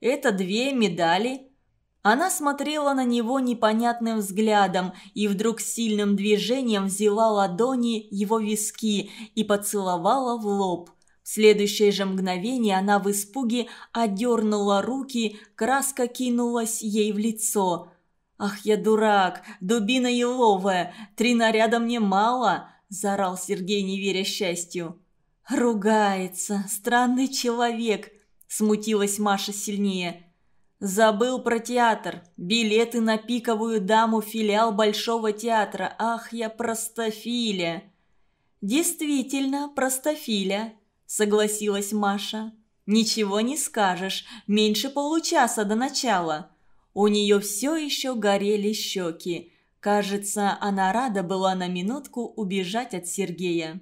это две медали». Она смотрела на него непонятным взглядом и вдруг сильным движением взяла ладони его виски и поцеловала в лоб. В следующее же мгновение она в испуге одернула руки, краска кинулась ей в лицо. «Ах, я дурак! Дубина еловая! Три наряда мне мало!» – заорал Сергей, не веря счастью. «Ругается! Странный человек!» – смутилась Маша сильнее. Забыл про театр. Билеты на пиковую даму филиал Большого театра. Ах, я простофиля. Действительно, простофиля, согласилась Маша. Ничего не скажешь. Меньше получаса до начала. У нее все еще горели щеки. Кажется, она рада была на минутку убежать от Сергея.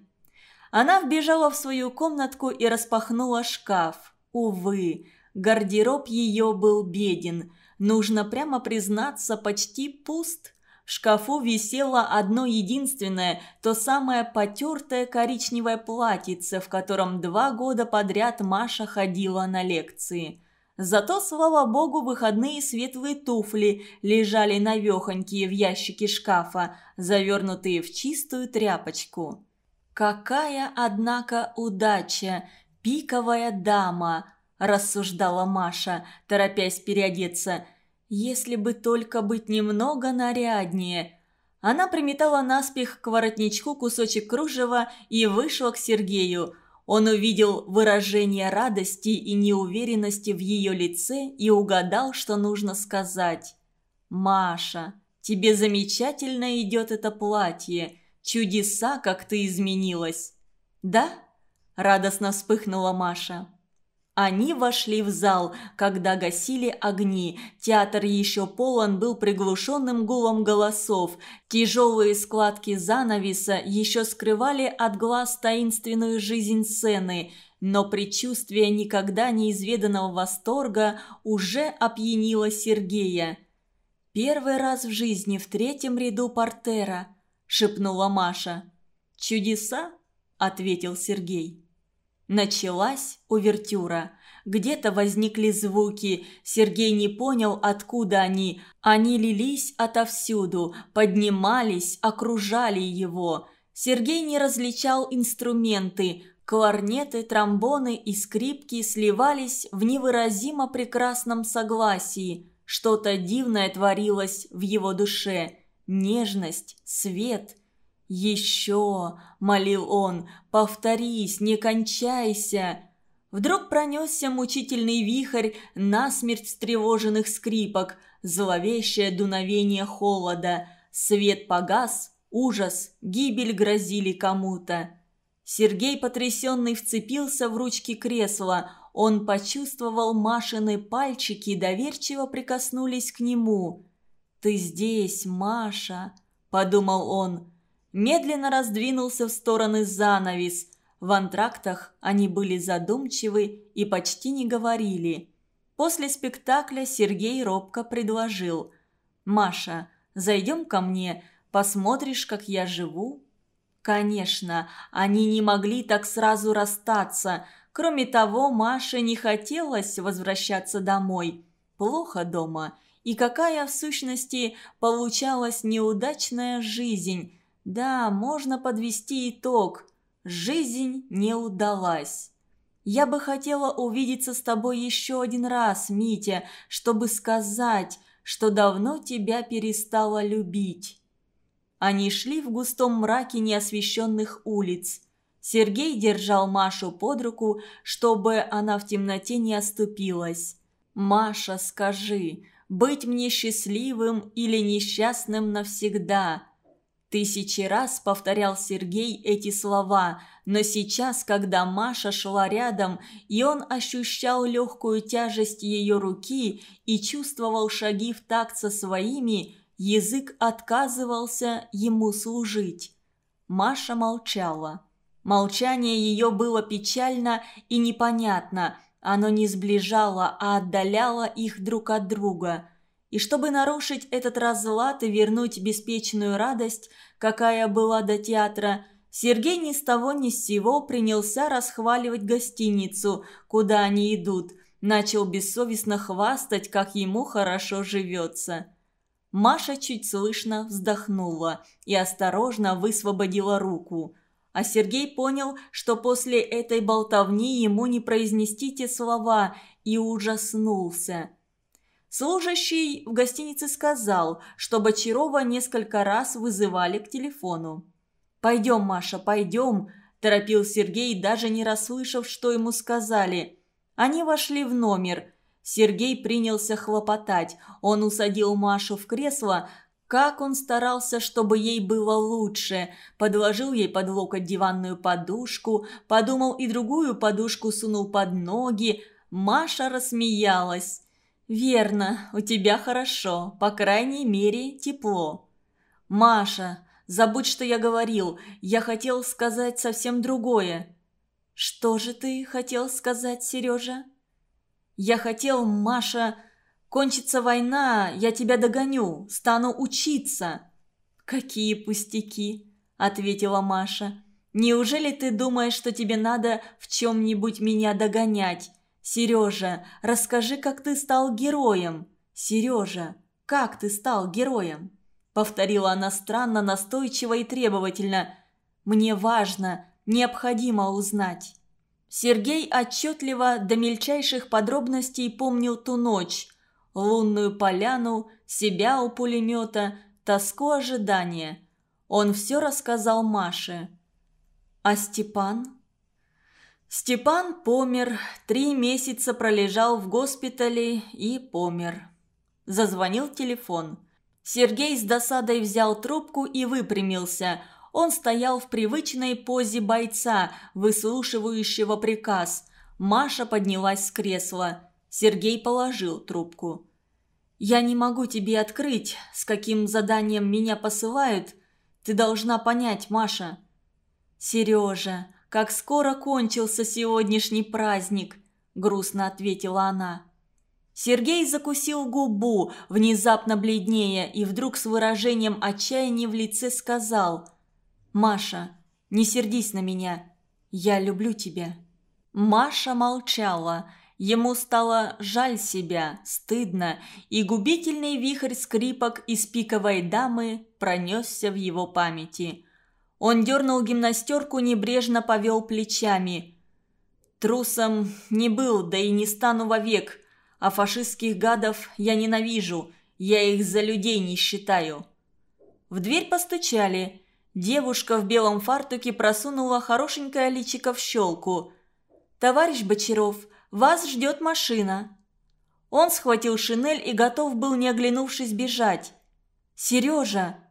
Она вбежала в свою комнатку и распахнула шкаф. Увы, Гардероб ее был беден. Нужно прямо признаться, почти пуст. В шкафу висело одно единственное, то самое потертое коричневое платьице, в котором два года подряд Маша ходила на лекции. Зато, слава богу, выходные светлые туфли лежали навехонькие в ящике шкафа, завернутые в чистую тряпочку. Какая, однако, удача! Пиковая дама! рассуждала Маша, торопясь переодеться. «Если бы только быть немного наряднее». Она приметала наспех к воротничку кусочек кружева и вышла к Сергею. Он увидел выражение радости и неуверенности в ее лице и угадал, что нужно сказать. «Маша, тебе замечательно идет это платье. Чудеса, как ты изменилась». «Да?» – радостно вспыхнула Маша. Они вошли в зал, когда гасили огни. Театр еще полон был приглушенным гулом голосов. Тяжелые складки занавеса еще скрывали от глаз таинственную жизнь сцены. Но предчувствие никогда неизведанного восторга уже опьянило Сергея. «Первый раз в жизни в третьем ряду портера», – шепнула Маша. «Чудеса?» – ответил Сергей. Началась увертюра. Где-то возникли звуки. Сергей не понял, откуда они. Они лились отовсюду, поднимались, окружали его. Сергей не различал инструменты. Кларнеты, тромбоны и скрипки сливались в невыразимо прекрасном согласии. Что-то дивное творилось в его душе. Нежность, свет – «Еще!» – молил он. «Повторись, не кончайся!» Вдруг пронесся мучительный вихрь насмерть встревоженных скрипок, зловещее дуновение холода. Свет погас, ужас, гибель грозили кому-то. Сергей, потрясенный, вцепился в ручки кресла. Он почувствовал Машины пальчики, доверчиво прикоснулись к нему. «Ты здесь, Маша!» – подумал он медленно раздвинулся в стороны занавес. В антрактах они были задумчивы и почти не говорили. После спектакля Сергей робко предложил. «Маша, зайдем ко мне, посмотришь, как я живу?» Конечно, они не могли так сразу расстаться. Кроме того, Маше не хотелось возвращаться домой. Плохо дома. И какая, в сущности, получалась неудачная жизнь – да, можно подвести итог. Жизнь не удалась. Я бы хотела увидеться с тобой еще один раз, Митя, чтобы сказать, что давно тебя перестала любить. Они шли в густом мраке неосвещенных улиц. Сергей держал Машу под руку, чтобы она в темноте не оступилась. «Маша, скажи, быть мне счастливым или несчастным навсегда?» Тысячи раз повторял Сергей эти слова, но сейчас, когда Маша шла рядом, и он ощущал легкую тяжесть ее руки и чувствовал шаги в такт со своими, язык отказывался ему служить. Маша молчала. Молчание ее было печально и непонятно, оно не сближало, а отдаляло их друг от друга – и чтобы нарушить этот разлад и вернуть беспечную радость, какая была до театра, Сергей ни с того ни с сего принялся расхваливать гостиницу, куда они идут. начал бессовестно хвастать, как ему хорошо живется. Маша чуть слышно вздохнула и осторожно высвободила руку. А Сергей понял, что после этой болтовни ему не произнести те слова, и ужаснулся. Служащий в гостинице сказал, что Бочарова несколько раз вызывали к телефону. «Пойдем, Маша, пойдем», – торопил Сергей, даже не расслышав, что ему сказали. Они вошли в номер. Сергей принялся хлопотать. Он усадил Машу в кресло, как он старался, чтобы ей было лучше. Подложил ей под локоть диванную подушку, подумал и другую подушку сунул под ноги. Маша рассмеялась. «Верно, у тебя хорошо, по крайней мере, тепло». «Маша, забудь, что я говорил, я хотел сказать совсем другое». «Что же ты хотел сказать, Сережа?» «Я хотел, Маша, кончится война, я тебя догоню, стану учиться». «Какие пустяки», — ответила Маша. «Неужели ты думаешь, что тебе надо в чем-нибудь меня догонять? «Сережа, расскажи, как ты стал героем!» «Сережа, как ты стал героем?» Повторила она странно, настойчиво и требовательно. «Мне важно, необходимо узнать». Сергей отчетливо до мельчайших подробностей помнил ту ночь. Лунную поляну, себя у пулемета, тоску ожидания. Он все рассказал Маше. «А Степан?» Степан помер, три месяца пролежал в госпитале и помер. Зазвонил телефон. Сергей с досадой взял трубку и выпрямился. Он стоял в привычной позе бойца, выслушивающего приказ. Маша поднялась с кресла. Сергей положил трубку. «Я не могу тебе открыть, с каким заданием меня посылают. Ты должна понять, Маша». «Сережа, как скоро кончился сегодняшний праздник», – грустно ответила она. Сергей закусил губу, внезапно бледнее, и вдруг с выражением отчаяния в лице сказал «Маша, не сердись на меня, я люблю тебя». Маша молчала, ему стало жаль себя, стыдно, и губительный вихрь скрипок из пиковой дамы пронесся в его памяти – он дернул гимнастерку, небрежно повел плечами. Трусом не был, да и не стану вовек. А фашистских гадов я ненавижу, я их за людей не считаю. В дверь постучали. Девушка в белом фартуке просунула хорошенькое личико в щелку. «Товарищ Бочаров, вас ждет машина». Он схватил шинель и готов был, не оглянувшись, бежать. «Сережа!»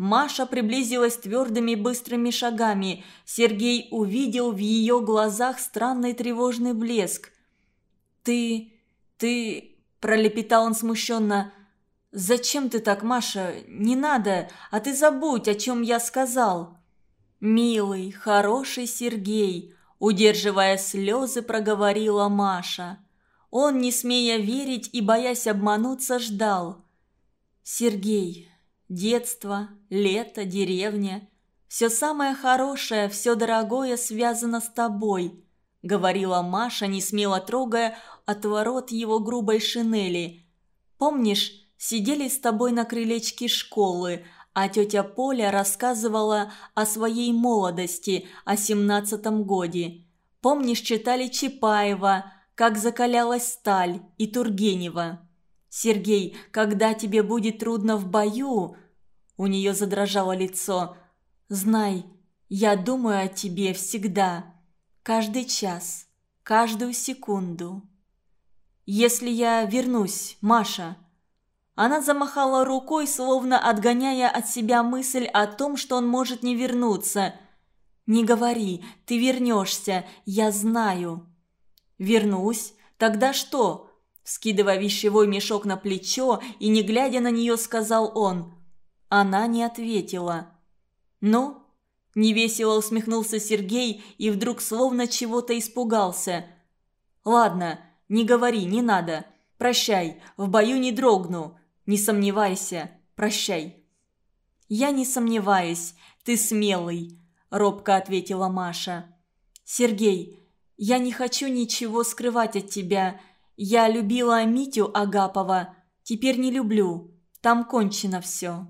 Маша приблизилась твердыми быстрыми шагами. Сергей увидел в ее глазах странный тревожный блеск. «Ты... ты...» – пролепетал он смущенно. «Зачем ты так, Маша? Не надо, а ты забудь, о чем я сказал». «Милый, хороший Сергей», – удерживая слезы, проговорила Маша. Он, не смея верить и боясь обмануться, ждал. «Сергей, Детство, лето, деревня. Все самое хорошее, все дорогое связано с тобой», — говорила Маша, не смело трогая отворот его грубой шинели. «Помнишь, сидели с тобой на крылечке школы, а тетя Поля рассказывала о своей молодости, о семнадцатом годе. Помнишь, читали Чапаева, как закалялась сталь, и Тургенева?» «Сергей, когда тебе будет трудно в бою...» У нее задрожало лицо. «Знай, я думаю о тебе всегда. Каждый час, каждую секунду. Если я вернусь, Маша...» Она замахала рукой, словно отгоняя от себя мысль о том, что он может не вернуться. «Не говори, ты вернешься, я знаю». «Вернусь? Тогда что?» Скидывая вещевой мешок на плечо и не глядя на нее, сказал он. Она не ответила. «Ну?» – невесело усмехнулся Сергей и вдруг словно чего-то испугался. «Ладно, не говори, не надо. Прощай, в бою не дрогну. Не сомневайся. Прощай». «Я не сомневаюсь, ты смелый», – робко ответила Маша. «Сергей, я не хочу ничего скрывать от тебя. Я любила Митю Агапова, теперь не люблю. Там кончено все».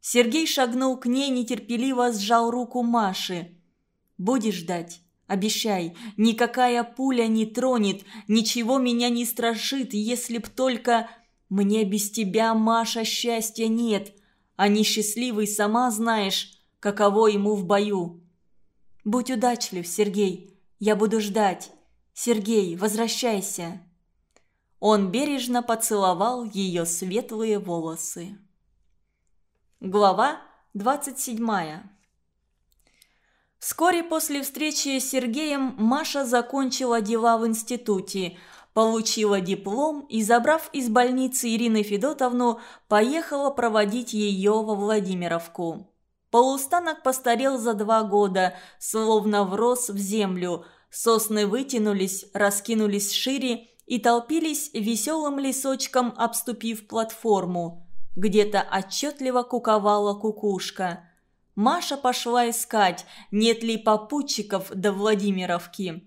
Сергей шагнул к ней, нетерпеливо сжал руку Маши. «Будешь ждать? Обещай, никакая пуля не тронет, ничего меня не страшит, если б только... Мне без тебя, Маша, счастья нет, а несчастливый сама знаешь, каково ему в бою. Будь удачлив, Сергей, я буду ждать. Сергей, возвращайся». Он бережно поцеловал ее светлые волосы. Глава 27 Вскоре после встречи с Сергеем Маша закончила дела в институте, получила диплом и, забрав из больницы Ирины Федотовну, поехала проводить ее во Владимировку. Полустанок постарел за два года, словно врос в землю. Сосны вытянулись, раскинулись шире и толпились веселым лесочком, обступив платформу. Где-то отчетливо куковала кукушка. Маша пошла искать, нет ли попутчиков до Владимировки.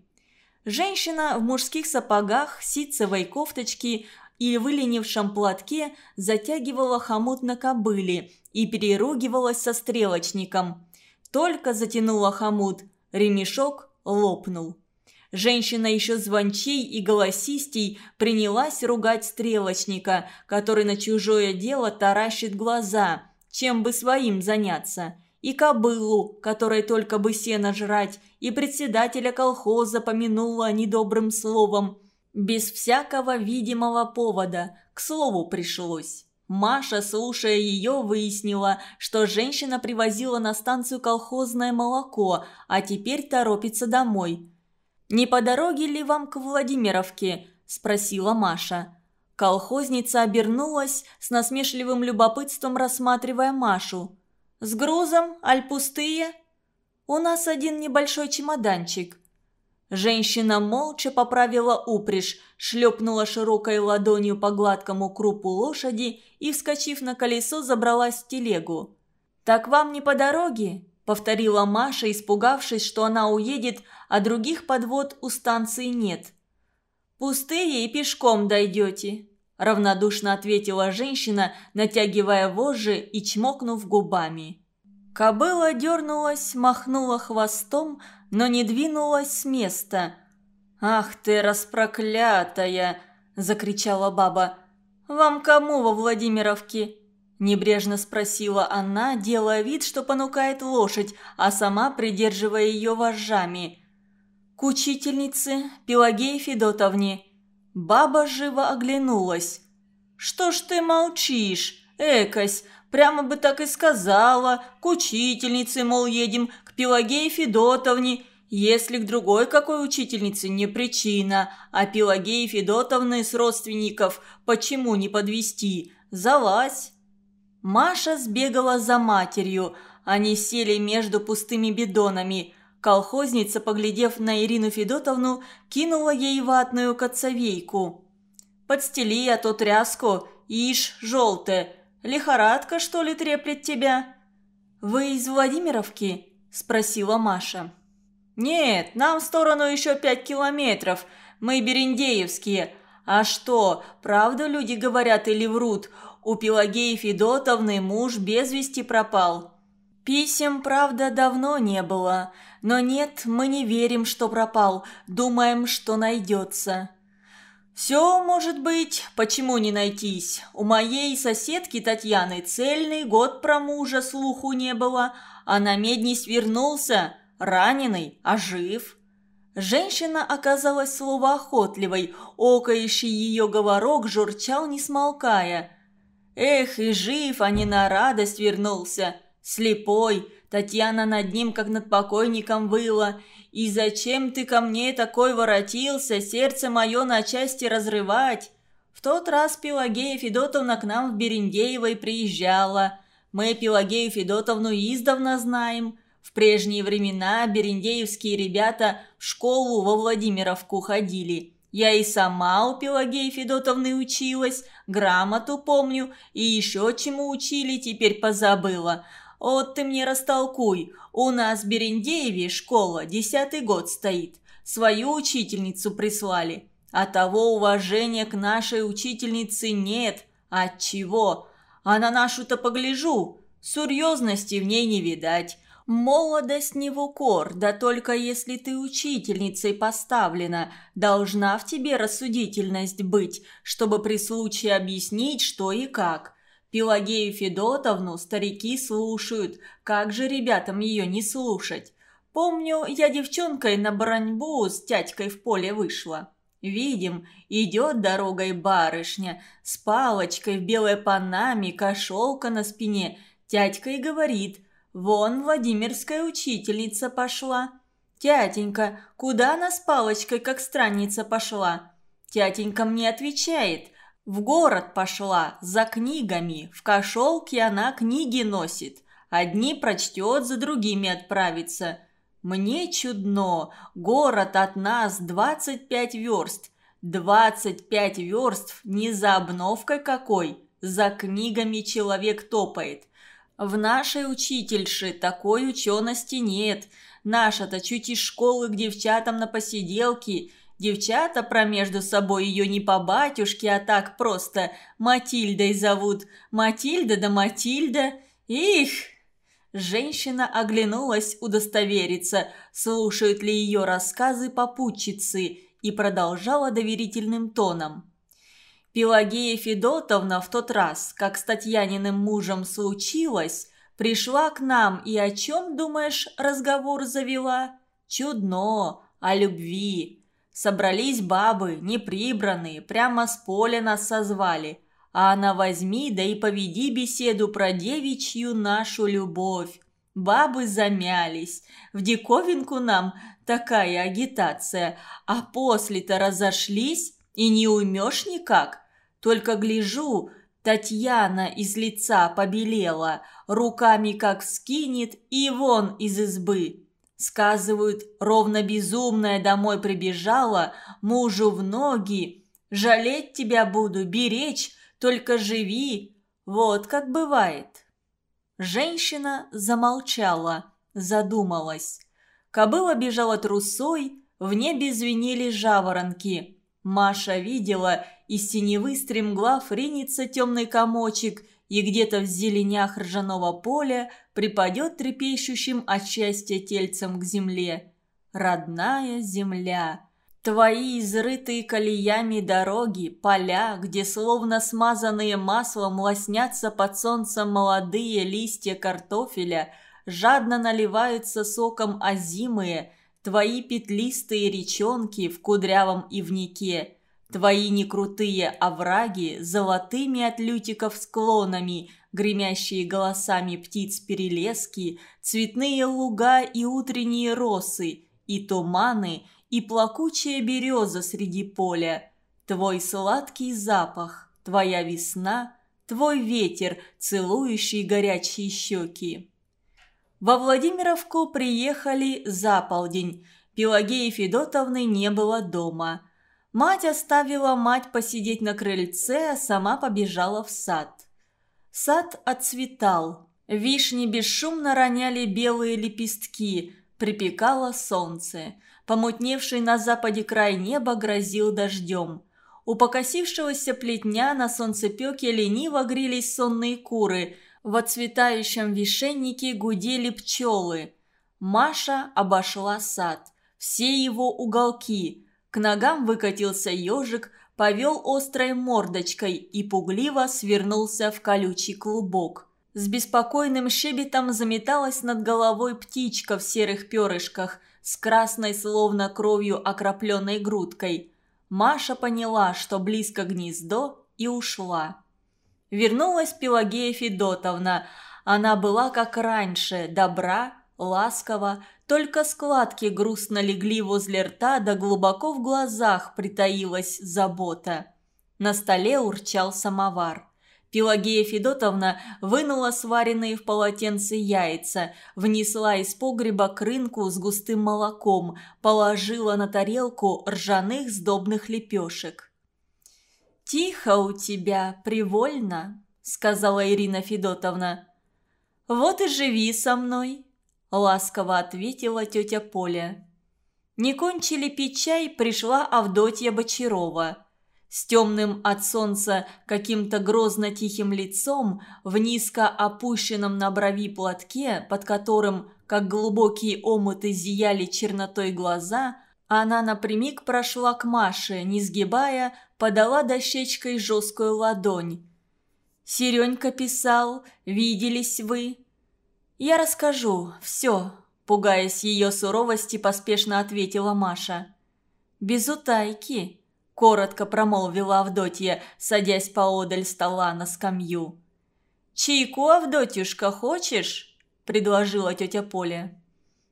Женщина в мужских сапогах, ситцевой кофточке и выленившем платке затягивала хомут на кобыле и переругивалась со стрелочником. Только затянула хомут, ремешок лопнул. Женщина еще звончей и голосистей принялась ругать стрелочника, который на чужое дело таращит глаза, чем бы своим заняться. И кобылу, которой только бы сено жрать, и председателя колхоза помянула недобрым словом. Без всякого видимого повода, к слову пришлось. Маша, слушая ее, выяснила, что женщина привозила на станцию колхозное молоко, а теперь торопится домой. «Не по дороге ли вам к Владимировке?» – спросила Маша. Колхозница обернулась с насмешливым любопытством, рассматривая Машу. «С грузом? Аль пустые?» «У нас один небольшой чемоданчик». Женщина молча поправила упряжь, шлепнула широкой ладонью по гладкому крупу лошади и, вскочив на колесо, забралась в телегу. «Так вам не по дороге?» Повторила Маша, испугавшись, что она уедет, а других подвод у станции нет. «Пустые и пешком дойдете», – равнодушно ответила женщина, натягивая вожжи и чмокнув губами. Кобыла дернулась, махнула хвостом, но не двинулась с места. «Ах ты, распроклятая!» – закричала баба. «Вам кому во Владимировке? Небрежно спросила она, делая вид, что понукает лошадь, а сама придерживая ее вожжами. «К учительнице Пелагее Федотовне». Баба живо оглянулась. «Что ж ты молчишь, Экось? Прямо бы так и сказала. К учительнице, мол, едем, к Пелагее Федотовне. Если к другой какой учительнице не причина, а Пелагеи Федотовны с родственников почему не подвести? Залазь!» Маша сбегала за матерью. Они сели между пустыми бидонами. Колхозница, поглядев на Ирину Федотовну, кинула ей ватную коцовейку. «Подстели, а то тряску, ишь, желтая. Лихорадка, что ли, треплет тебя?» «Вы из Владимировки?» – спросила Маша. «Нет, нам в сторону еще пять километров. Мы берендеевские. А что, правда люди говорят или врут? У Пелагеи Федотовны муж без вести пропал. Писем, правда, давно не было, но нет, мы не верим, что пропал, думаем, что найдется. «Все может быть, почему не найтись? У моей соседки Татьяны цельный год про мужа слуху не было, а на медне свернулся, раненый, а жив». Женщина оказалась словоохотливой, окающий ее говорок журчал не смолкая – Эх, и жив, а не на радость вернулся. Слепой, Татьяна над ним, как над покойником, выла. И зачем ты ко мне такой воротился, сердце мое на части разрывать? В тот раз Пелагея Федотовна к нам в Берендеевой приезжала. Мы Пелагею Федотовну издавна знаем. В прежние времена берендеевские ребята в школу во Владимировку ходили. Я и сама у Пелагеи Федотовны училась, грамоту помню, и еще чему учили, теперь позабыла. Вот ты мне растолкуй, у нас в Берендееве школа, десятый год стоит. Свою учительницу прислали. а того уважения к нашей учительнице нет. Отчего? А на нашу-то погляжу, серьезности в ней не видать. Молодость не в укор, да только если ты учительницей поставлена, должна в тебе рассудительность быть, чтобы при случае объяснить, что и как. Пелагею Федотовну старики слушают, как же ребятам ее не слушать? Помню, я девчонкой на броньбу с тятькой в поле вышла. Видим, идет дорогой барышня, с палочкой в белой панаме, кошелка на спине. Тятька и говорит, вон Владимирская учительница пошла. «Тятенька, куда она с палочкой, как странница, пошла?» Тятенька мне отвечает, в город пошла, за книгами, в кошелке она книги носит. Одни прочтет, за другими отправится. Мне чудно, город от нас двадцать пять верст. Двадцать пять верст не за обновкой какой, за книгами человек топает. В нашей учительше такой учености нет. Наша-то чуть из школы к девчатам на посиделки – Девчата про между собой ее не по батюшке, а так просто Матильдой зовут. Матильда да Матильда. Их! Женщина оглянулась удостовериться, слушают ли ее рассказы попутчицы, и продолжала доверительным тоном. Пелагея Федотовна в тот раз, как с Татьяниным мужем случилось, пришла к нам и о чем, думаешь, разговор завела? Чудно, о любви. Собрались бабы, неприбранные, прямо с поля нас созвали. А она возьми, да и поведи беседу про девичью нашу любовь. Бабы замялись. В диковинку нам такая агитация. А после-то разошлись, и не уймешь никак. Только гляжу, Татьяна из лица побелела, руками как скинет и вон из избы. Сказывают, ровно безумная домой прибежала, мужу в ноги. Жалеть тебя буду, беречь, только живи. Вот как бывает. Женщина замолчала, задумалась. Кобыла бежала трусой, в небе звенели жаворонки. Маша видела, из синевы стремглав ринется темный комочек – и где-то в зеленях ржаного поля припадет трепещущим от счастья тельцем к земле. Родная земля. Твои изрытые колеями дороги, поля, где словно смазанные маслом лоснятся под солнцем молодые листья картофеля, жадно наливаются соком озимые, твои петлистые речонки в кудрявом ивнике – Твои некрутые овраги золотыми от лютиков склонами, гремящие голосами птиц перелески, цветные луга и утренние росы, и туманы, и плакучая береза среди поля. Твой сладкий запах, твоя весна, твой ветер, целующий горячие щеки. Во Владимировку приехали за полдень. Пелагеи Федотовны не было дома – Мать оставила мать посидеть на крыльце, а сама побежала в сад. Сад отцветал. Вишни бесшумно роняли белые лепестки, припекало солнце. Помутневший на западе край неба грозил дождем. У покосившегося плетня на солнцепеке лениво грелись сонные куры, в отцветающем вишеннике гудели пчелы. Маша обошла сад. Все его уголки – к ногам выкатился ежик, повел острой мордочкой и пугливо свернулся в колючий клубок. С беспокойным щебетом заметалась над головой птичка в серых перышках с красной словно кровью окропленной грудкой. Маша поняла, что близко гнездо, и ушла. Вернулась Пелагея Федотовна. Она была как раньше, добра, ласково, только складки грустно легли возле рта, да глубоко в глазах притаилась забота. На столе урчал самовар. Пелагея Федотовна вынула сваренные в полотенце яйца, внесла из погреба крынку с густым молоком, положила на тарелку ржаных сдобных лепешек. «Тихо у тебя, привольно», — сказала Ирина Федотовна. «Вот и живи со мной», – ласково ответила тетя Поля. Не кончили пить чай, пришла Авдотья Бочарова. С темным от солнца каким-то грозно тихим лицом, в низко опущенном на брови платке, под которым, как глубокие омыты, зияли чернотой глаза, она напрямик прошла к Маше, не сгибая, подала дощечкой жесткую ладонь. «Серенька писал, виделись вы?» «Я расскажу, все», – пугаясь ее суровости, поспешно ответила Маша. «Без утайки», – коротко промолвила Авдотья, садясь поодаль стола на скамью. «Чайку, Авдотюшка, хочешь?» – предложила тетя Поля.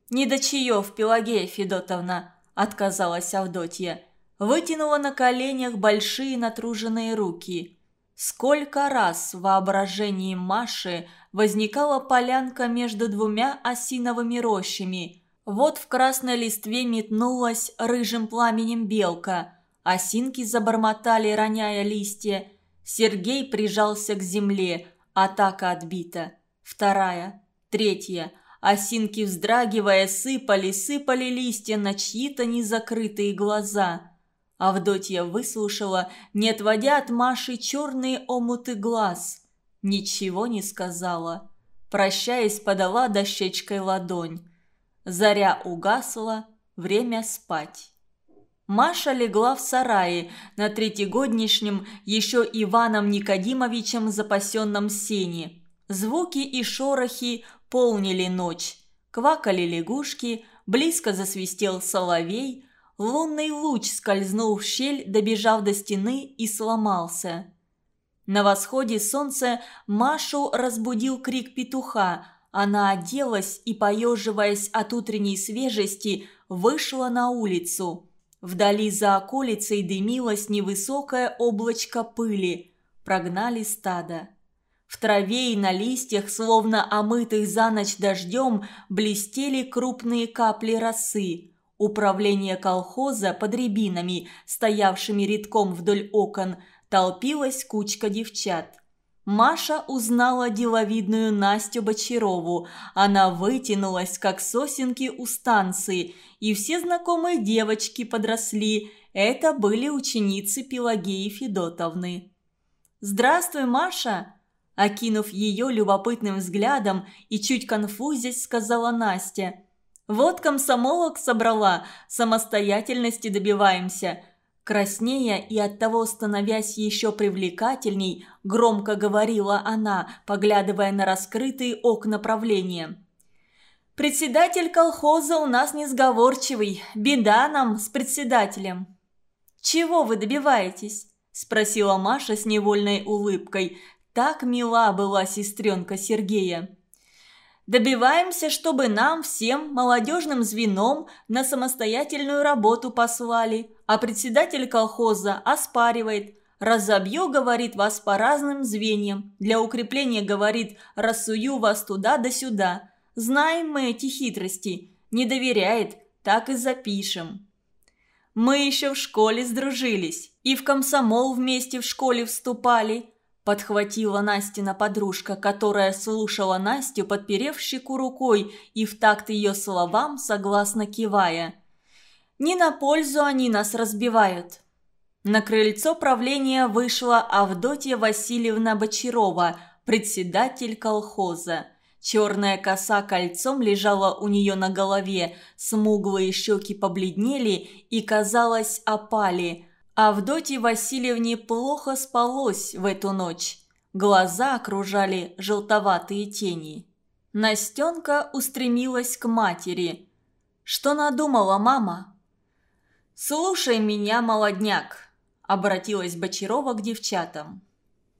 «Не до чаев, Пелагея Федотовна», – отказалась Авдотья. Вытянула на коленях большие натруженные руки – Сколько раз в воображении Маши возникала полянка между двумя осиновыми рощами. Вот в красной листве метнулась рыжим пламенем белка. Осинки забормотали, роняя листья. Сергей прижался к земле. Атака отбита. Вторая. Третья. Осинки, вздрагивая, сыпали, сыпали листья на чьи-то незакрытые глаза. Авдотья выслушала, не отводя от Маши черные омуты глаз. Ничего не сказала. Прощаясь, подала дощечкой ладонь. Заря угасла, время спать. Маша легла в сарае на третьегоднишнем еще Иваном Никодимовичем запасенном сене. Звуки и шорохи полнили ночь. Квакали лягушки, близко засвистел соловей – Лунный луч скользнул в щель, добежав до стены и сломался. На восходе солнца Машу разбудил крик петуха. Она оделась и, поеживаясь от утренней свежести, вышла на улицу. Вдали за околицей дымилось невысокое облачко пыли. Прогнали стадо. В траве и на листьях, словно омытых за ночь дождем, блестели крупные капли росы. Управление колхоза под рябинами, стоявшими редком вдоль окон, толпилась кучка девчат. Маша узнала деловидную Настю Бочарову. Она вытянулась, как сосенки у станции, и все знакомые девочки подросли. Это были ученицы Пелагеи Федотовны. «Здравствуй, Маша!» Окинув ее любопытным взглядом и чуть конфузясь, сказала Настя – вот комсомолок собрала, самостоятельности добиваемся. Краснея и оттого становясь еще привлекательней, громко говорила она, поглядывая на раскрытые окна правления. «Председатель колхоза у нас несговорчивый, беда нам с председателем». «Чего вы добиваетесь?» – спросила Маша с невольной улыбкой. Так мила была сестренка Сергея. Добиваемся, чтобы нам всем молодежным звеном на самостоятельную работу послали, а председатель колхоза оспаривает. Разобью, говорит, вас по разным звеньям. Для укрепления, говорит, рассую вас туда да сюда. Знаем мы эти хитрости. Не доверяет, так и запишем. Мы еще в школе сдружились и в комсомол вместе в школе вступали подхватила Настина подружка, которая слушала Настю, подперев щеку рукой и в такт ее словам согласно кивая. «Не на пользу они нас разбивают». На крыльцо правления вышла Авдотья Васильевна Бочарова, председатель колхоза. Черная коса кольцом лежала у нее на голове, смуглые щеки побледнели и, казалось, опали – Авдотье Васильевне плохо спалось в эту ночь. Глаза окружали желтоватые тени. Настенка устремилась к матери. «Что надумала мама?» «Слушай меня, молодняк», – обратилась Бочарова к девчатам.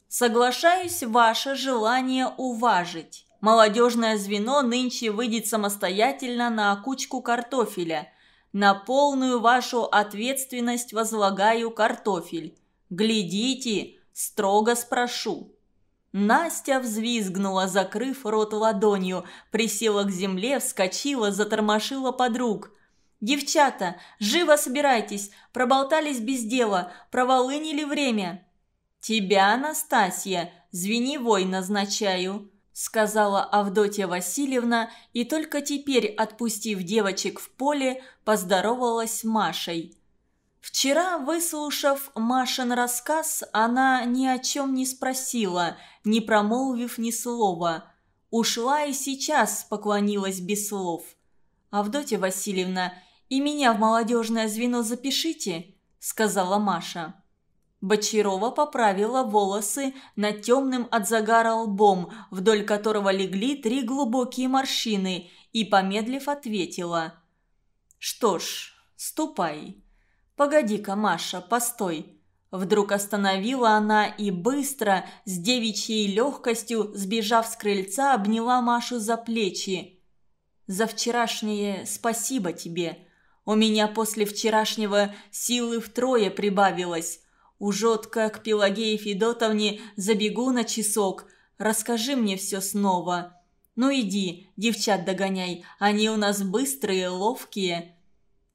«Соглашаюсь ваше желание уважить. Молодежное звено нынче выйдет самостоятельно на кучку картофеля – на полную вашу ответственность возлагаю картофель. Глядите, строго спрошу». Настя взвизгнула, закрыв рот ладонью, присела к земле, вскочила, затормошила подруг. «Девчата, живо собирайтесь, проболтались без дела, проволынили время». «Тебя, Анастасия, звеневой назначаю», сказала Авдотья Васильевна и только теперь, отпустив девочек в поле, поздоровалась с Машей. Вчера, выслушав Машин рассказ, она ни о чем не спросила, не промолвив ни слова. Ушла и сейчас поклонилась без слов. «Авдотья Васильевна, и меня в молодежное звено запишите», – сказала Маша. Бочарова поправила волосы над темным от загара лбом, вдоль которого легли три глубокие морщины, и, помедлив, ответила. «Что ж, ступай». «Погоди-ка, Маша, постой». Вдруг остановила она и быстро, с девичьей легкостью, сбежав с крыльца, обняла Машу за плечи. «За вчерашнее спасибо тебе. У меня после вчерашнего силы втрое прибавилось. Ужотко к Пелагее Федотовне забегу на часок. Расскажи мне все снова. Ну иди, девчат догоняй, они у нас быстрые, ловкие».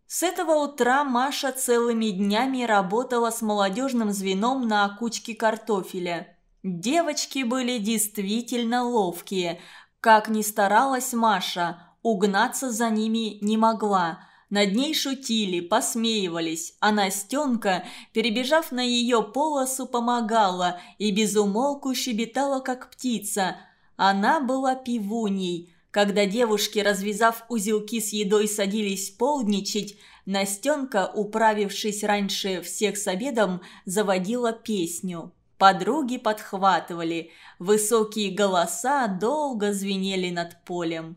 С этого утра Маша целыми днями работала с молодежным звеном на кучке картофеля. Девочки были действительно ловкие. Как ни старалась Маша, угнаться за ними не могла. Над ней шутили, посмеивались, а Настенка, перебежав на ее полосу, помогала и безумолку щебетала, как птица. Она была пивуней – когда девушки, развязав узелки с едой, садились полдничать, Настенка, управившись раньше всех с обедом, заводила песню. Подруги подхватывали, высокие голоса долго звенели над полем.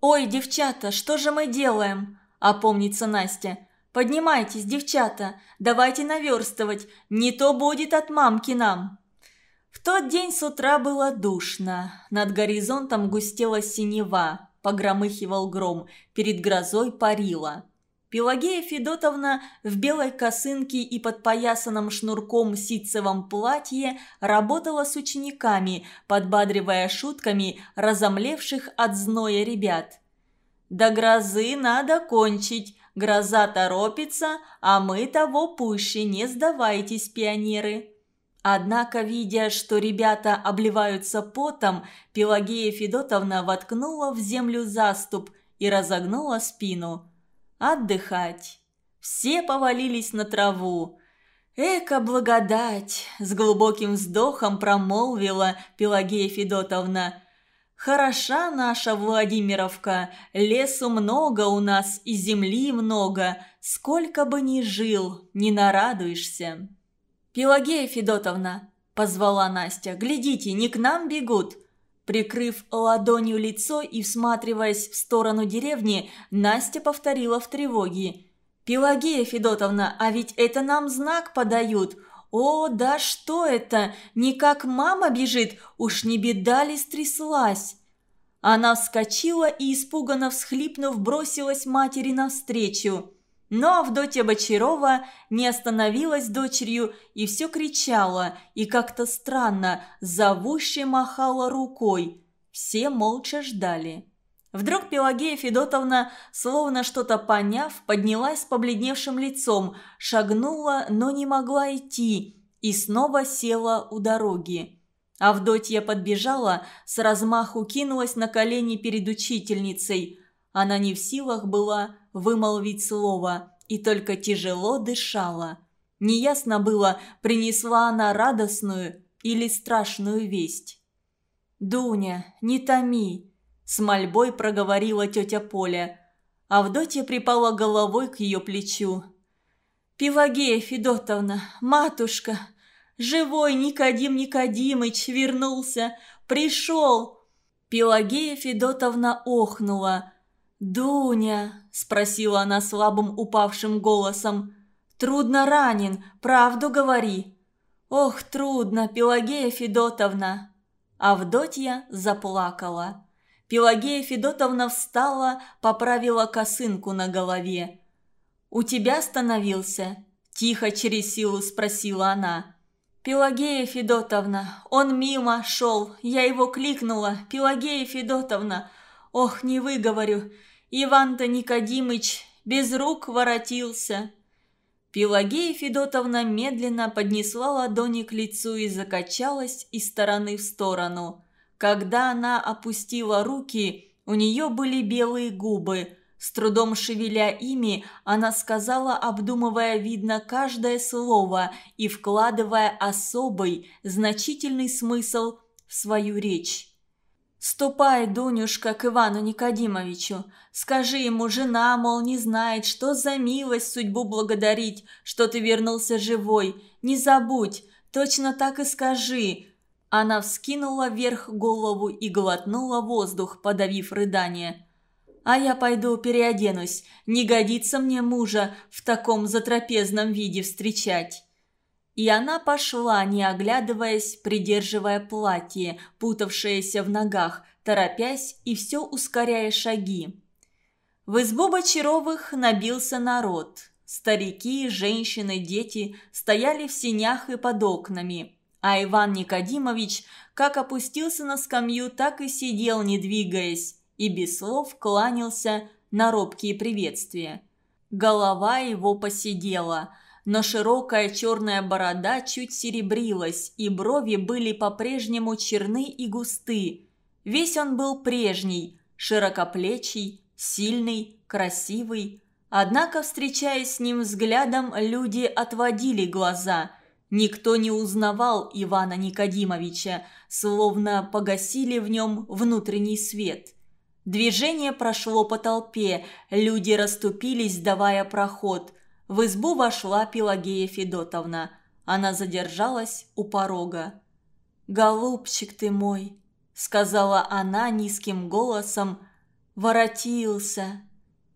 «Ой, девчата, что же мы делаем?» – опомнится Настя. «Поднимайтесь, девчата, давайте наверстывать, не то будет от мамки нам». В тот день с утра было душно. Над горизонтом густела синева, погромыхивал гром, перед грозой парила. Пелагея Федотовна в белой косынке и подпоясанном шнурком ситцевом платье работала с учениками, подбадривая шутками разомлевших от зноя ребят. «До грозы надо кончить, гроза торопится, а мы того пуще, не сдавайтесь, пионеры!» Однако, видя, что ребята обливаются потом, Пелагея Федотовна воткнула в землю заступ и разогнула спину. Отдыхать. Все повалились на траву. «Эка благодать!» – с глубоким вздохом промолвила Пелагея Федотовна. «Хороша наша Владимировка, лесу много у нас и земли много, сколько бы ни жил, не нарадуешься». «Пелагея Федотовна!» – позвала Настя. «Глядите, не к нам бегут!» Прикрыв ладонью лицо и всматриваясь в сторону деревни, Настя повторила в тревоге. «Пелагея Федотовна, а ведь это нам знак подают!» «О, да что это? Не как мама бежит, уж не беда ли стряслась?» Она вскочила и, испуганно всхлипнув, бросилась матери навстречу. Но Авдотья Бочарова не остановилась дочерью и все кричала, и как-то странно, зовуще махала рукой. Все молча ждали. Вдруг Пелагея Федотовна, словно что-то поняв, поднялась с побледневшим лицом, шагнула, но не могла идти, и снова села у дороги. Авдотья подбежала, с размаху кинулась на колени перед учительницей. Она не в силах была вымолвить слово и только тяжело дышала. Неясно было, принесла она радостную или страшную весть. «Дуня, не томи!» – с мольбой проговорила тетя Поля. Авдотья припала головой к ее плечу. «Пелагея Федотовна, матушка, живой Никодим Никодимыч вернулся, пришел!» Пелагея Федотовна охнула. «Дуня!» – спросила она слабым упавшим голосом. «Трудно ранен, правду говори». «Ох, трудно, Пелагея Федотовна!» Авдотья заплакала. Пелагея Федотовна встала, поправила косынку на голове. «У тебя остановился?» – тихо через силу спросила она. «Пелагея Федотовна, он мимо шел, я его кликнула, Пелагея Федотовна, ох, не выговорю, Иван-то Никодимыч без рук воротился». Пелагея Федотовна медленно поднесла ладони к лицу и закачалась из стороны в сторону. Когда она опустила руки, у нее были белые губы. С трудом шевеля ими, она сказала, обдумывая, видно, каждое слово и вкладывая особый, значительный смысл в свою речь. «Ступай, Дунюшка, к Ивану Никодимовичу. Скажи ему, жена, мол, не знает, что за милость судьбу благодарить, что ты вернулся живой. Не забудь, точно так и скажи». Она вскинула вверх голову и глотнула воздух, подавив рыдание. «А я пойду переоденусь. Не годится мне мужа в таком затрапезном виде встречать». И она пошла, не оглядываясь, придерживая платье, путавшееся в ногах, торопясь и все ускоряя шаги. В избу Бочаровых набился народ. Старики, женщины, дети стояли в сенях и под окнами. А Иван Никодимович как опустился на скамью, так и сидел, не двигаясь, и без слов кланялся на робкие приветствия. Голова его посидела – но широкая черная борода чуть серебрилась, и брови были по-прежнему черны и густы. Весь он был прежний, широкоплечий, сильный, красивый. Однако, встречаясь с ним взглядом, люди отводили глаза. Никто не узнавал Ивана Никодимовича, словно погасили в нем внутренний свет. Движение прошло по толпе, люди расступились, давая проход – в избу вошла Пелагея Федотовна. Она задержалась у порога. «Голубчик ты мой», — сказала она низким голосом, — «воротился».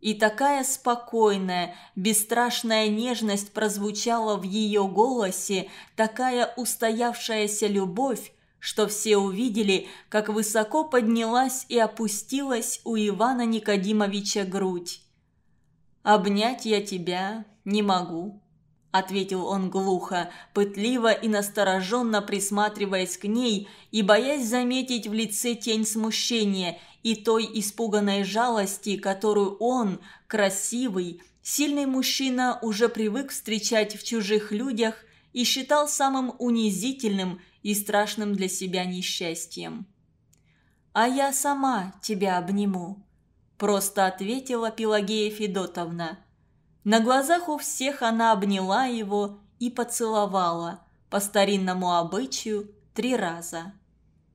И такая спокойная, бесстрашная нежность прозвучала в ее голосе, такая устоявшаяся любовь, что все увидели, как высоко поднялась и опустилась у Ивана Никодимовича грудь. «Обнять я тебя не могу», – ответил он глухо, пытливо и настороженно присматриваясь к ней и боясь заметить в лице тень смущения и той испуганной жалости, которую он, красивый, сильный мужчина, уже привык встречать в чужих людях и считал самым унизительным и страшным для себя несчастьем. «А я сама тебя обниму», просто ответила Пелагея Федотовна. На глазах у всех она обняла его и поцеловала, по старинному обычаю, три раза.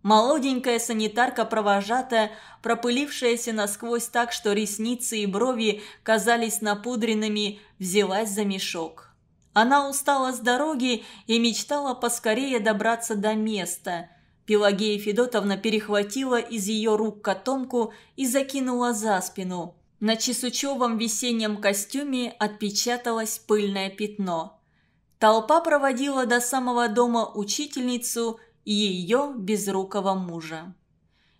Молоденькая санитарка-провожатая, пропылившаяся насквозь так, что ресницы и брови казались напудренными, взялась за мешок. Она устала с дороги и мечтала поскорее добраться до места – Пелагея Федотовна перехватила из ее рук котомку и закинула за спину. На чесучевом весеннем костюме отпечаталось пыльное пятно. Толпа проводила до самого дома учительницу и ее безрукого мужа.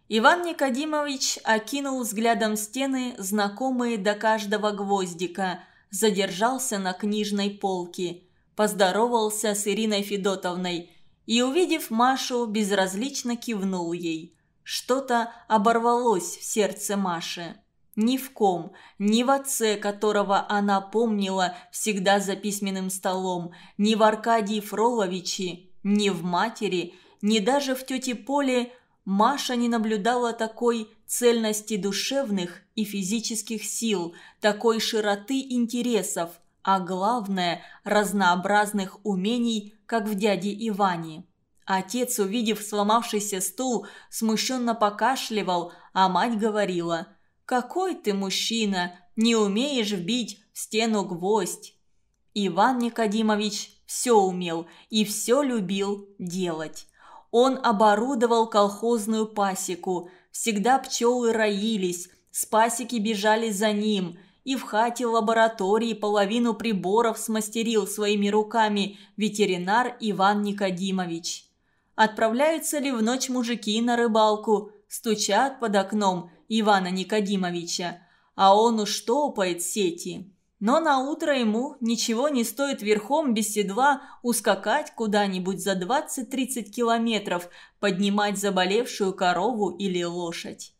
Иван Никодимович окинул взглядом стены, знакомые до каждого гвоздика, задержался на книжной полке, поздоровался с Ириной Федотовной – и, увидев Машу, безразлично кивнул ей. Что-то оборвалось в сердце Маши. Ни в ком, ни в отце, которого она помнила всегда за письменным столом, ни в Аркадии Фроловиче, ни в матери, ни даже в тете Поле Маша не наблюдала такой цельности душевных и физических сил, такой широты интересов, а главное – разнообразных умений как в дяде Иване. Отец, увидев сломавшийся стул, смущенно покашливал, а мать говорила «Какой ты мужчина, не умеешь вбить в стену гвоздь». Иван Никодимович все умел и все любил делать. Он оборудовал колхозную пасеку, всегда пчелы роились, с пасеки бежали за ним – и в хате лаборатории половину приборов смастерил своими руками ветеринар Иван Никодимович. Отправляются ли в ночь мужики на рыбалку, стучат под окном Ивана Никодимовича, а он уж топает сети. Но на утро ему ничего не стоит верхом без седла ускакать куда-нибудь за 20-30 километров, поднимать заболевшую корову или лошадь.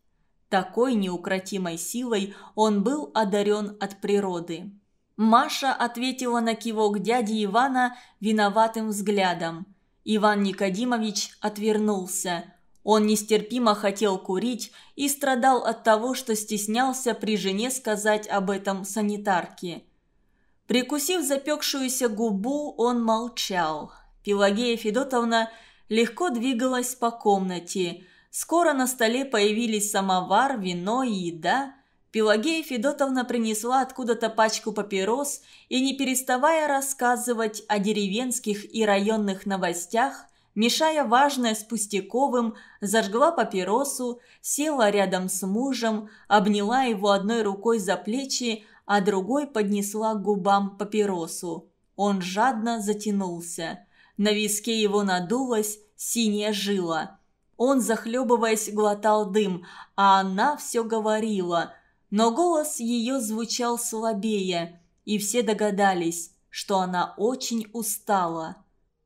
Такой неукротимой силой он был одарен от природы. Маша ответила на кивок дяди Ивана виноватым взглядом. Иван Никодимович отвернулся. Он нестерпимо хотел курить и страдал от того, что стеснялся при жене сказать об этом санитарке. Прикусив запекшуюся губу, он молчал. Пелагея Федотовна легко двигалась по комнате. Скоро на столе появились самовар, вино и еда. Пелагея Федотовна принесла откуда-то пачку папирос и, не переставая рассказывать о деревенских и районных новостях, мешая важное с пустяковым, зажгла папиросу, села рядом с мужем, обняла его одной рукой за плечи, а другой поднесла к губам папиросу. Он жадно затянулся. На виске его надулась синяя жила. Он, захлебываясь, глотал дым, а она все говорила. Но голос ее звучал слабее, и все догадались, что она очень устала.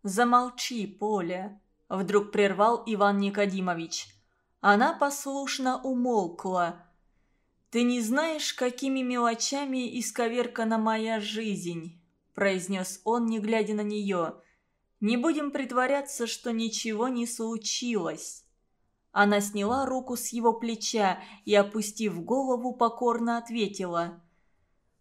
«Замолчи, Поля», – вдруг прервал Иван Никодимович. Она послушно умолкла. «Ты не знаешь, какими мелочами исковеркана моя жизнь», – произнес он, не глядя на нее. «Не будем притворяться, что ничего не случилось». Она сняла руку с его плеча и, опустив голову, покорно ответила.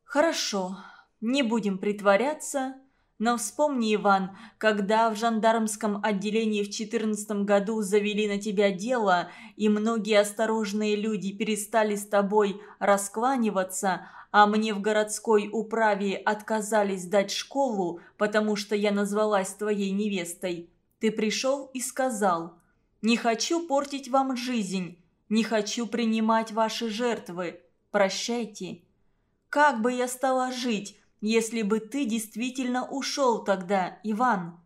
«Хорошо, не будем притворяться, но вспомни, Иван, когда в жандармском отделении в 14 году завели на тебя дело, и многие осторожные люди перестали с тобой раскланиваться, а мне в городской управе отказались дать школу, потому что я назвалась твоей невестой, ты пришел и сказал, «Не хочу портить вам жизнь, не хочу принимать ваши жертвы, прощайте». Как бы я стала жить, если бы ты действительно ушел тогда, Иван».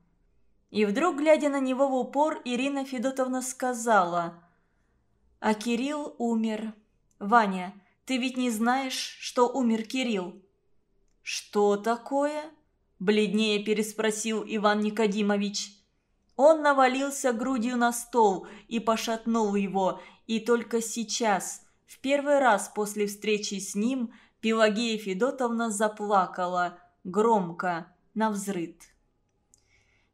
И вдруг, глядя на него в упор, Ирина Федотовна сказала, «А Кирилл умер. Ваня, ты ведь не знаешь, что умер Кирилл?» «Что такое?» – бледнее переспросил Иван Никодимович. Он навалился грудью на стол и пошатнул его, и только сейчас, в первый раз после встречи с ним – Пелагея Федотовна заплакала, громко, навзрыд.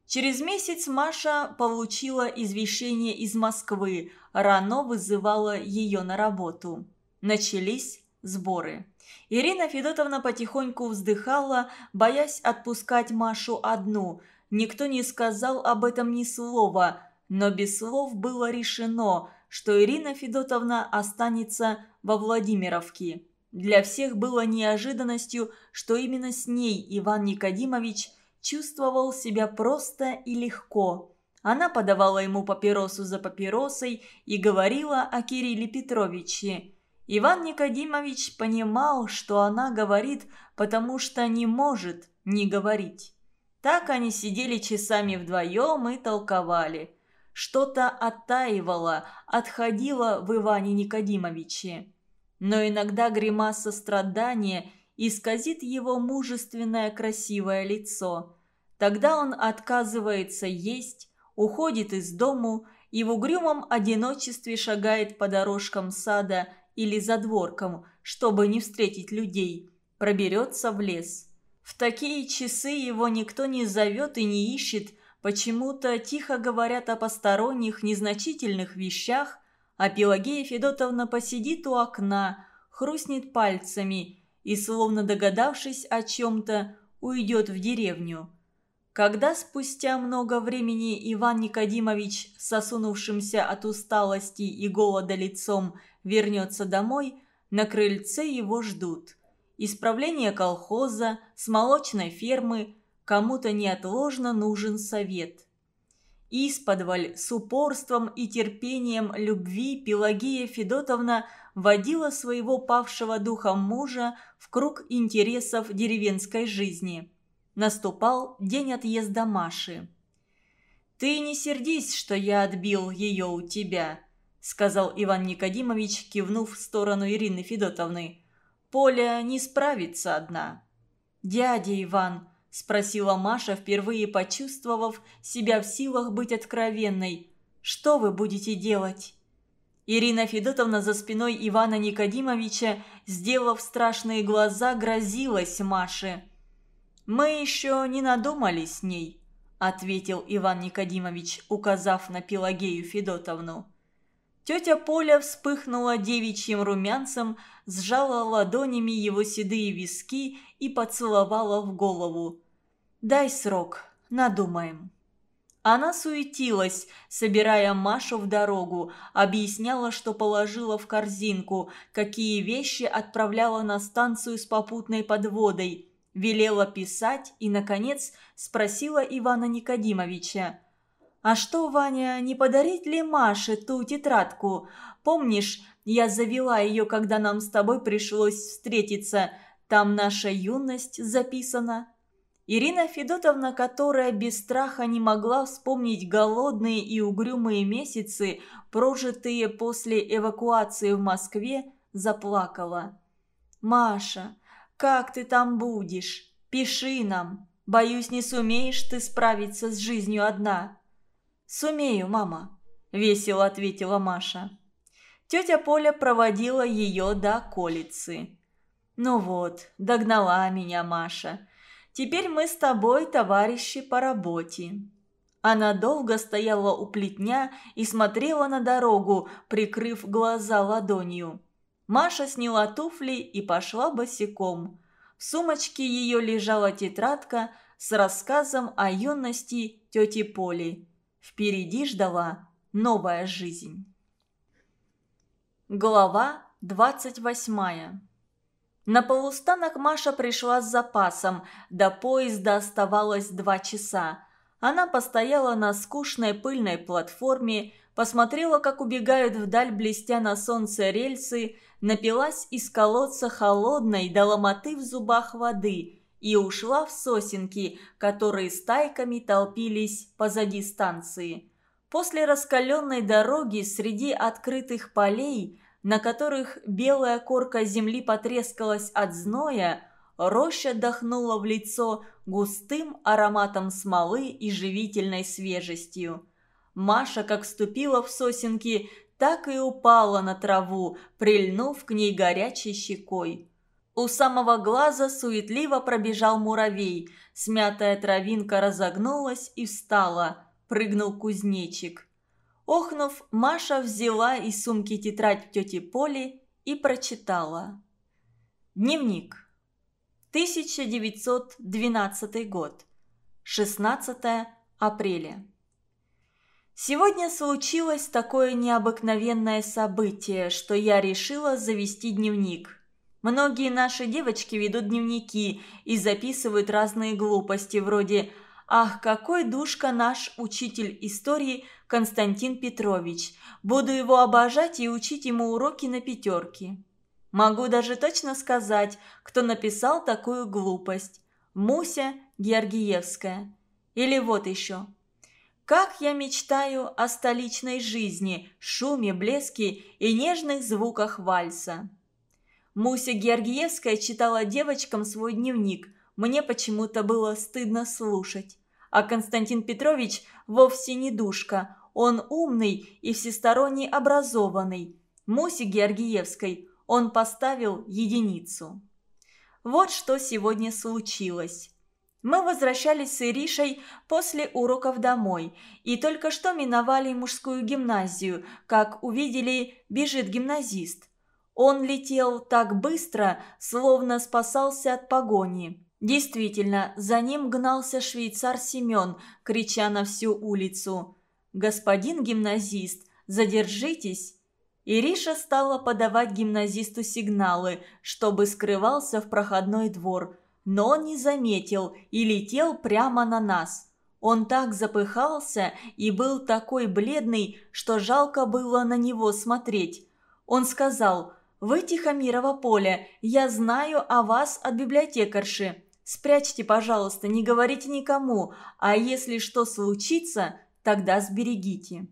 Через месяц Маша получила извещение из Москвы. Рано вызывала ее на работу. Начались сборы. Ирина Федотовна потихоньку вздыхала, боясь отпускать Машу одну. Никто не сказал об этом ни слова, но без слов было решено, что Ирина Федотовна останется во Владимировке. Для всех было неожиданностью, что именно с ней Иван Никодимович чувствовал себя просто и легко. Она подавала ему папиросу за папиросой и говорила о Кирилле Петровиче. Иван Никодимович понимал, что она говорит, потому что не может не говорить. Так они сидели часами вдвоем и толковали. Что-то оттаивало, отходило в Иване Никодимовиче но иногда гримаса страдания исказит его мужественное красивое лицо. Тогда он отказывается есть, уходит из дому и в угрюмом одиночестве шагает по дорожкам сада или задворкам, чтобы не встретить людей, проберется в лес. В такие часы его никто не зовет и не ищет, почему-то тихо говорят о посторонних незначительных вещах, а Пелагея Федотовна посидит у окна, хрустнет пальцами и, словно догадавшись о чем-то, уйдет в деревню. Когда спустя много времени Иван Никодимович, сосунувшимся от усталости и голода лицом, вернется домой, на крыльце его ждут. Исправление колхоза, с молочной фермы, кому-то неотложно нужен совет. Исподволь с упорством и терпением любви Пелагея Федотовна водила своего павшего духом мужа в круг интересов деревенской жизни. Наступал день отъезда Маши. «Ты не сердись, что я отбил ее у тебя», — сказал Иван Никодимович, кивнув в сторону Ирины Федотовны. «Поля не справится одна». «Дядя Иван», – спросила Маша, впервые почувствовав себя в силах быть откровенной. «Что вы будете делать?» Ирина Федотовна за спиной Ивана Никодимовича, сделав страшные глаза, грозилась Маше. «Мы еще не надумали с ней», – ответил Иван Никодимович, указав на Пелагею Федотовну. Тетя Поля вспыхнула девичьим румянцем, сжала ладонями его седые виски и поцеловала в голову. «Дай срок, надумаем». Она суетилась, собирая Машу в дорогу, объясняла, что положила в корзинку, какие вещи отправляла на станцию с попутной подводой, велела писать и, наконец, спросила Ивана Никодимовича. «А что, Ваня, не подарить ли Маше ту тетрадку? Помнишь, я завела ее, когда нам с тобой пришлось встретиться. Там наша юность записана». Ирина Федотовна, которая без страха не могла вспомнить голодные и угрюмые месяцы, прожитые после эвакуации в Москве, заплакала. «Маша, как ты там будешь? Пиши нам. Боюсь, не сумеешь ты справиться с жизнью одна». «Сумею, мама», – весело ответила Маша. Тетя Поля проводила ее до колицы. «Ну вот, догнала меня Маша. Теперь мы с тобой товарищи по работе». Она долго стояла у плетня и смотрела на дорогу, прикрыв глаза ладонью. Маша сняла туфли и пошла босиком. В сумочке ее лежала тетрадка с рассказом о юности тети Поли. Впереди ждала новая жизнь. Глава двадцать восьмая на полустанок Маша пришла с запасом, до поезда оставалось два часа. Она постояла на скучной пыльной платформе, посмотрела, как убегают вдаль, блестя на солнце рельсы, напилась из колодца холодной до ломоты в зубах воды и ушла в сосенки, которые стайками толпились позади станции. После раскаленной дороги среди открытых полей – на которых белая корка земли потрескалась от зноя, роща дохнула в лицо густым ароматом смолы и живительной свежестью. Маша, как ступила в сосенки, так и упала на траву, прильнув к ней горячей щекой. У самого глаза суетливо пробежал муравей, смятая травинка разогнулась и встала, прыгнул кузнечик. Охнув, Маша взяла из сумки тетрадь тети Поли и прочитала. Дневник. 1912 год. 16 апреля. Сегодня случилось такое необыкновенное событие, что я решила завести дневник. Многие наши девочки ведут дневники и записывают разные глупости вроде «Ах, какой душка наш учитель истории Константин Петрович. Буду его обожать и учить ему уроки на пятерки». Могу даже точно сказать, кто написал такую глупость. Муся Георгиевская. Или вот еще. Как я мечтаю о столичной жизни, шуме, блеске и нежных звуках вальса. Муся Георгиевская читала девочкам свой дневник, мне почему-то было стыдно слушать. А Константин Петрович вовсе не душка, он умный и всесторонне образованный. Мусе Георгиевской он поставил единицу. Вот что сегодня случилось. Мы возвращались с Иришей после уроков домой и только что миновали мужскую гимназию, как увидели, бежит гимназист. Он летел так быстро, словно спасался от погони. Действительно, за ним гнался швейцар Семен, крича на всю улицу. «Господин гимназист, задержитесь!» Ириша стала подавать гимназисту сигналы, чтобы скрывался в проходной двор, но он не заметил и летел прямо на нас. Он так запыхался и был такой бледный, что жалко было на него смотреть. Он сказал «Вы Тихомирова поле, я знаю о вас от библиотекарши. Спрячьте, пожалуйста, не говорите никому, а если что случится, тогда сберегите».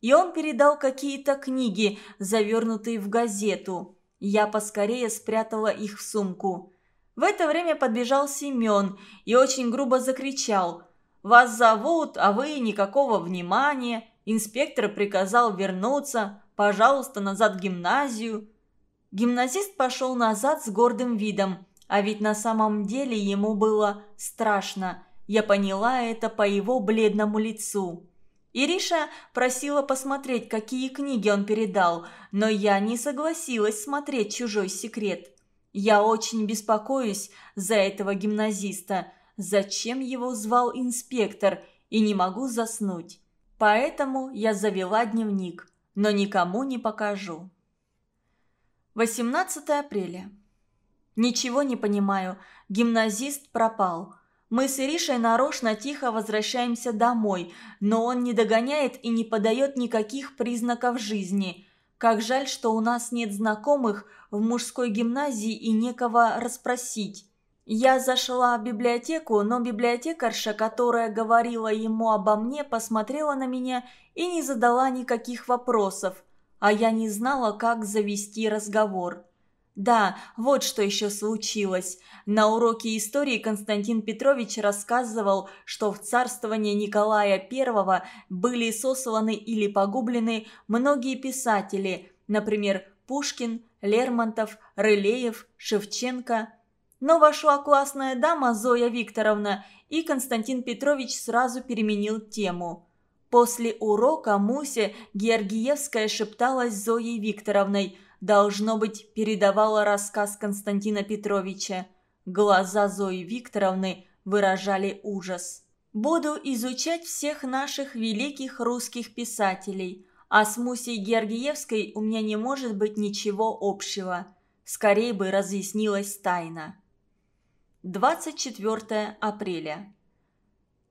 И он передал какие-то книги, завернутые в газету. Я поскорее спрятала их в сумку. В это время подбежал Семен и очень грубо закричал. «Вас зовут, а вы никакого внимания. Инспектор приказал вернуться. Пожалуйста, назад в гимназию». Гимназист пошел назад с гордым видом. А ведь на самом деле ему было страшно. Я поняла это по его бледному лицу. Ириша просила посмотреть, какие книги он передал, но я не согласилась смотреть чужой секрет. Я очень беспокоюсь за этого гимназиста. Зачем его звал инспектор? И не могу заснуть. Поэтому я завела дневник, но никому не покажу. 18 апреля. Ничего не понимаю. Гимназист пропал. Мы с Иришей нарочно тихо возвращаемся домой, но он не догоняет и не подает никаких признаков жизни. Как жаль, что у нас нет знакомых в мужской гимназии и некого расспросить. Я зашла в библиотеку, но библиотекарша, которая говорила ему обо мне, посмотрела на меня и не задала никаких вопросов, а я не знала, как завести разговор. Да, вот что еще случилось. На уроке истории Константин Петрович рассказывал, что в царствование Николая I были сосланы или погублены многие писатели, например, Пушкин, Лермонтов, Рылеев, Шевченко. Но вошла классная дама Зоя Викторовна, и Константин Петрович сразу переменил тему. После урока Муся Георгиевская шепталась с Зоей Викторовной – должно быть, передавала рассказ Константина Петровича. Глаза Зои Викторовны выражали ужас. «Буду изучать всех наших великих русских писателей, а с Мусей Георгиевской у меня не может быть ничего общего. Скорее бы разъяснилась тайна». 24 апреля.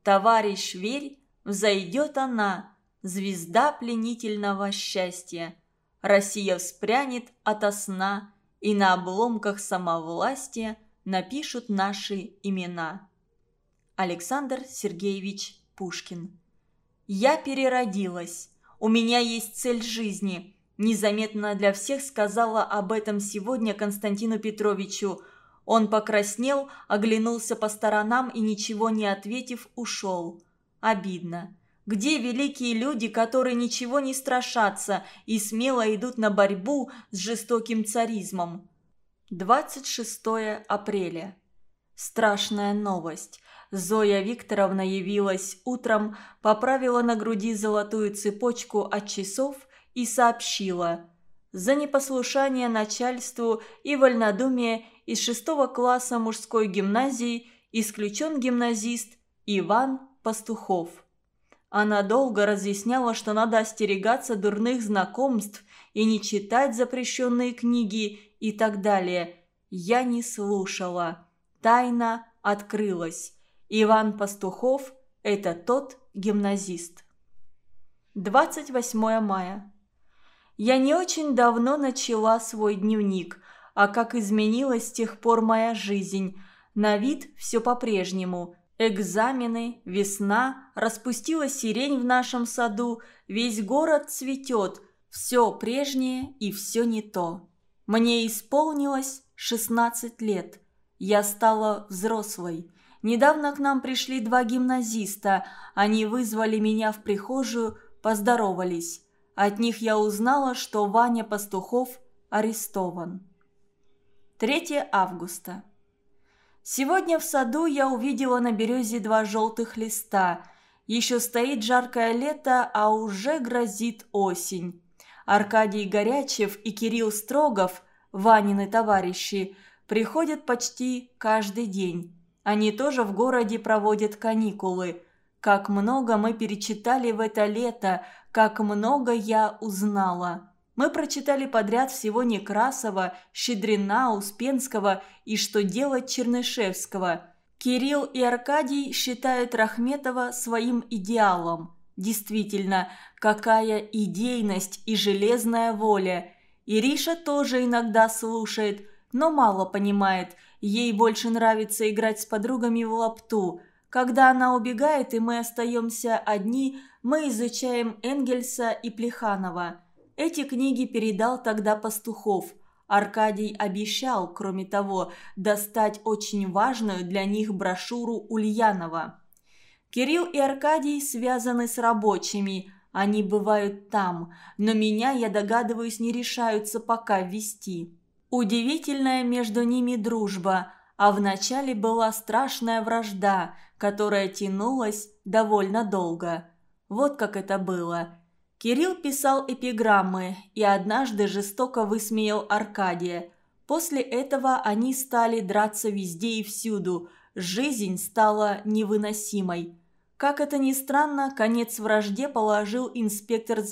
«Товарищ, верь, взойдет она, звезда пленительного счастья». Россия вспрянет ото сна, и на обломках самовластия напишут наши имена. Александр Сергеевич Пушкин «Я переродилась. У меня есть цель жизни», незаметно для всех сказала об этом сегодня Константину Петровичу. Он покраснел, оглянулся по сторонам и, ничего не ответив, ушел. Обидно. Где великие люди, которые ничего не страшатся и смело идут на борьбу с жестоким царизмом? 26 апреля. Страшная новость. Зоя Викторовна явилась утром, поправила на груди золотую цепочку от часов и сообщила. За непослушание начальству и вольнодумие из шестого класса мужской гимназии исключен гимназист Иван Пастухов. Она долго разъясняла, что надо остерегаться дурных знакомств и не читать запрещенные книги и так далее. Я не слушала. Тайна открылась. Иван Пастухов – это тот гимназист. 28 мая. Я не очень давно начала свой дневник, а как изменилась с тех пор моя жизнь. На вид все по-прежнему – Экзамены, весна, распустила сирень в нашем саду, весь город цветет, все прежнее и все не то. Мне исполнилось 16 лет. Я стала взрослой. Недавно к нам пришли два гимназиста. Они вызвали меня в прихожую, поздоровались. От них я узнала, что Ваня Пастухов арестован. 3 августа. Сегодня в саду я увидела на березе два желтых листа. Еще стоит жаркое лето, а уже грозит осень. Аркадий Горячев и Кирилл Строгов, Ванины товарищи, приходят почти каждый день. Они тоже в городе проводят каникулы. Как много мы перечитали в это лето, как много я узнала. Мы прочитали подряд всего Некрасова, Щедрина, Успенского и «Что делать» Чернышевского. Кирилл и Аркадий считают Рахметова своим идеалом. Действительно, какая идейность и железная воля. Ириша тоже иногда слушает, но мало понимает. Ей больше нравится играть с подругами в лапту. Когда она убегает и мы остаемся одни, мы изучаем Энгельса и Плеханова. Эти книги передал тогда Пастухов. Аркадий обещал, кроме того, достать очень важную для них брошюру Ульянова. Кирилл и Аркадий связаны с рабочими, они бывают там, но меня, я догадываюсь, не решаются пока ввести. Удивительная между ними дружба, а вначале была страшная вражда, которая тянулась довольно долго. Вот как это было. Кирилл писал эпиграммы и однажды жестоко высмеял Аркадия. После этого они стали драться везде и всюду. Жизнь стала невыносимой. Как это ни странно, конец вражде положил инспектор